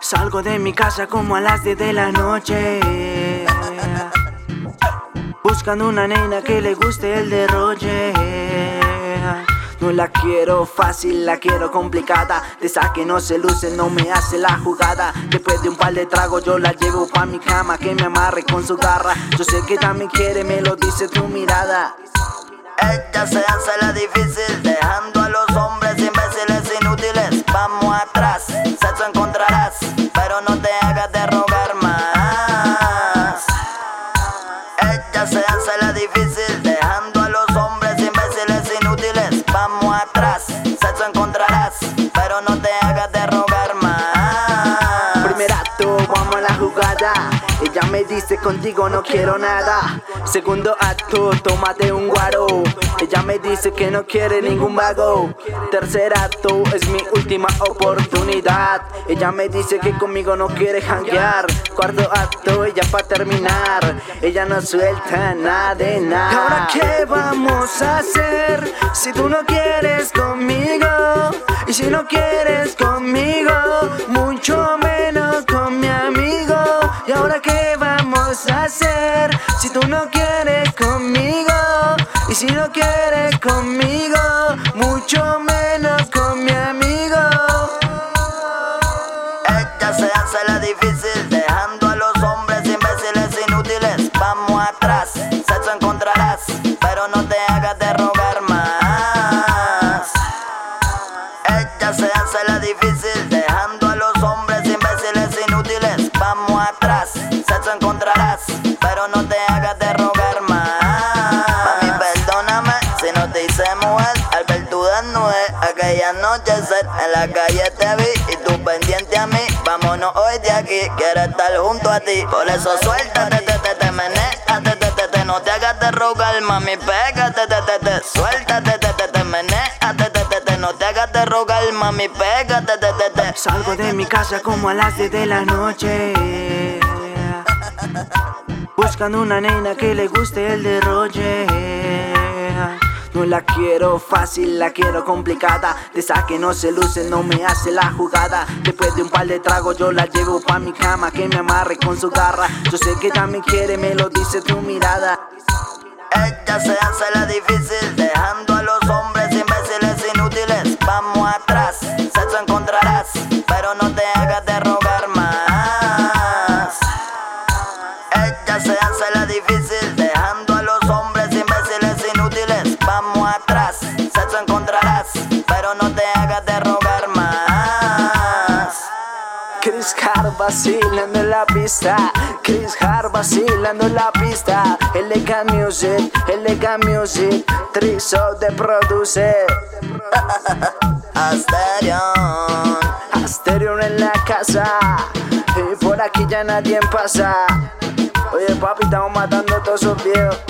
Salgo de mi casa como a las 10 de la noche. Buscando una nena que le guste el derroche. No la quiero fácil, la quiero complicada. De esa que no se luce, no me hace la jugada. Después de un par de tragos, yo la llevo pa' mi cama. Que me amarre con su garra. Yo sé que también quiere, me lo dice tu mirada. Ella se hace la difícil, acto, vamos a la jugada. Ella me dice contigo no quiero nada. Segundo acto, tómate un guaro. Ella me dice que no quiere ningún vago. Tercer acto, es mi última oportunidad. Ella me dice que conmigo no quiere janguear. Cuarto acto, ella para terminar. Ella no suelta nada de nada. ¿Y ahora qué vamos a hacer si tú no quieres conmigo? Y si no quieres conmigo, si tú no quieres conmigo? Y si no quieres conmigo, mucho menos con mi amigo. Ella se hace la difícil, dejando a los hombres imbéciles inútiles. Vamos atrás, sexo encontrarás, pero no te hagas de rogar más. Ella se hace la difícil, pero no te hagas de rogar más. Mami, perdóname si no te hice mujer. Al ver tu aquella noche en la calle te vi y tú pendiente a mí. Vámonos hoy de aquí, quiero estar junto a ti. Por eso suéltate, te, te, te, te, te, te, no te hagas de rogar, mami, pégate, te, te, te, suéltate, te, te, te, menéate, te, te, te, no te hagas de rogar, mami, pégate, te, te, te. Salgo de mi casa como a las 10 de la noche. Buscando una nena que le guste el derroche. No la quiero fácil, la quiero complicada. De esa que no se luce, no me hace la jugada. Después de un par de tragos, yo la llevo pa' mi cama. Que me amarre con su garra. Yo sé que también quiere, me lo dice tu mirada. Ella se hace la difícil, Chris Hart vacilando en la pista. Chris Hart vacilando en la pista. LK Music, LK Music. Trizo de producer. Asterion. Asterion en la casa. Y por aquí ya nadie pasa. Oye, papi, estamos matando a todos esos viejos.